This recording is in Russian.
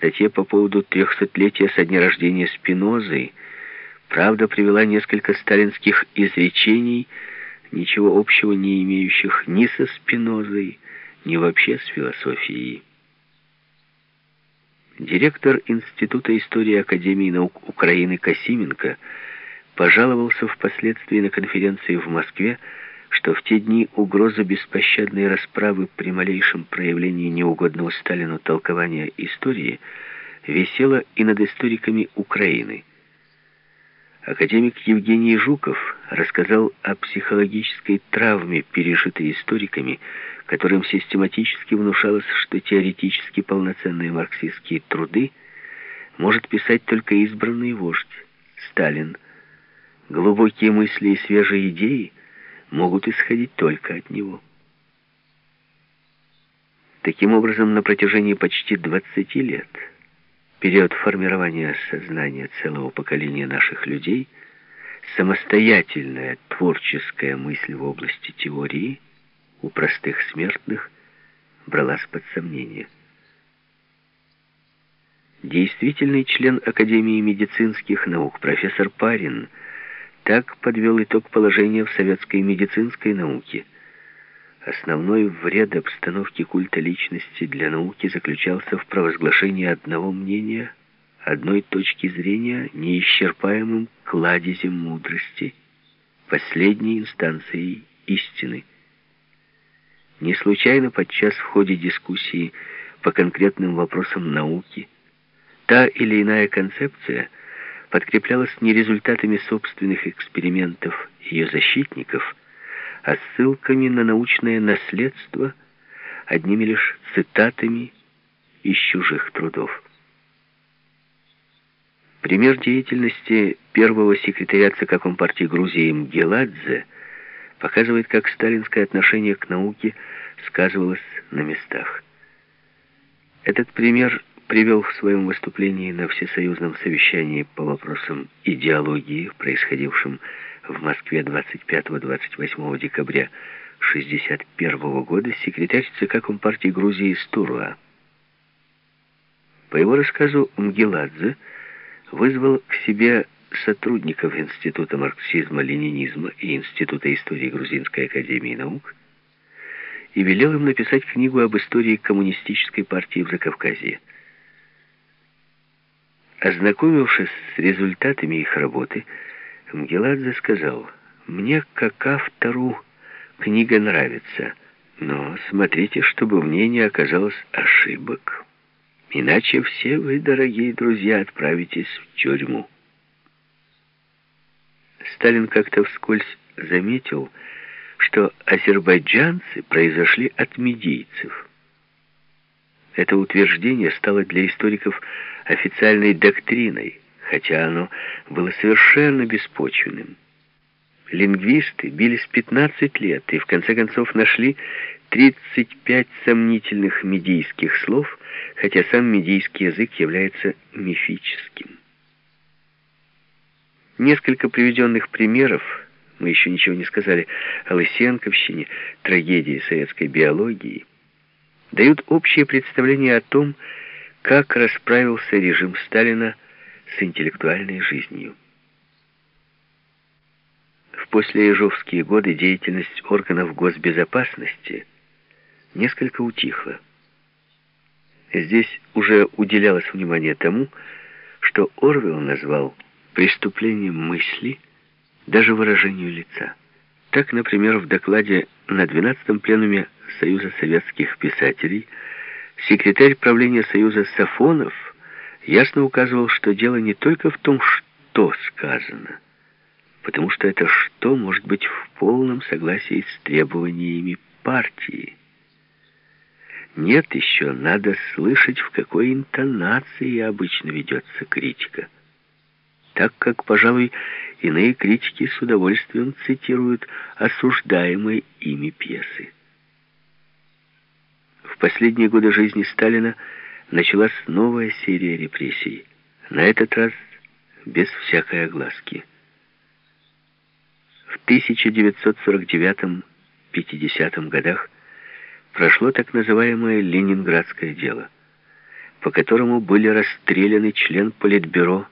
статье по поводу трехсотлетия со дня рождения Спинозы «Правда» привела несколько сталинских изречений, ничего общего не имеющих ни со Спинозой, ни вообще с философией. Директор Института истории Академии наук Украины Касименко пожаловался впоследствии на конференции в Москве, что в те дни угроза беспощадной расправы при малейшем проявлении неугодного Сталину толкования истории висела и над историками Украины. Академик Евгений Жуков рассказал о психологической травме, пережитой историками, которым систематически внушалось, что теоретически полноценные марксистские труды может писать только избранный вождь, Сталин. Глубокие мысли и свежие идеи – могут исходить только от него. Таким образом, на протяжении почти 20 лет, период формирования сознания целого поколения наших людей, самостоятельная творческая мысль в области теории у простых смертных бралась под сомнение. Действительный член Академии медицинских наук профессор Парин – так подвел итог положения в советской медицинской науке. Основной вред обстановки культа личности для науки заключался в провозглашении одного мнения, одной точки зрения неисчерпаемым кладезем мудрости, последней инстанцией истины. Не случайно подчас в ходе дискуссии по конкретным вопросам науки та или иная концепция – подкреплялась не результатами собственных экспериментов ее защитников, а ссылками на научное наследство, одними лишь цитатами из чужих трудов. Пример деятельности первого секретаря ЦК Компартии Грузии Мгеладзе показывает, как сталинское отношение к науке сказывалось на местах. Этот пример привел в своем выступлении на всесоюзном совещании по вопросам идеологии, происходившем в Москве 25-28 декабря 1961 года, секретарь ЦК Компартии Грузии Стуруа. По его рассказу Мгеладзе вызвал к себе сотрудников Института марксизма-ленинизма и Института истории Грузинской академии наук и велел им написать книгу об истории коммунистической партии в Закавказье. Ознакомившись с результатами их работы, Мгеладзе сказал, «Мне, как автору, книга нравится, но смотрите, чтобы в ней не оказалось ошибок. Иначе все вы, дорогие друзья, отправитесь в тюрьму». Сталин как-то вскользь заметил, что азербайджанцы произошли от медийцев. Это утверждение стало для историков официальной доктриной, хотя оно было совершенно беспочвенным. Лингвисты бились 15 лет и в конце концов нашли 35 сомнительных медийских слов, хотя сам медийский язык является мифическим. Несколько приведенных примеров, мы еще ничего не сказали о Лысенковщине, трагедии советской биологии, дают общее представление о том, как расправился режим Сталина с интеллектуальной жизнью. В послеежовские годы деятельность органов госбезопасности несколько утихла. Здесь уже уделялось внимание тому, что Орвелл назвал преступлением мысли, даже выражению лица. Так, например, в докладе на 12-м пленуме Союза советских писателей секретарь правления Союза Сафонов ясно указывал, что дело не только в том, что сказано, потому что это «что» может быть в полном согласии с требованиями партии. Нет еще, надо слышать, в какой интонации обычно ведется критика. Так как, пожалуй, иные критики с удовольствием цитируют осуждаемые ими пьесы последние годы жизни Сталина началась новая серия репрессий. На этот раз без всякой огласки. В 1949-50 годах прошло так называемое «Ленинградское дело». по которому были расстреляны член Политбюро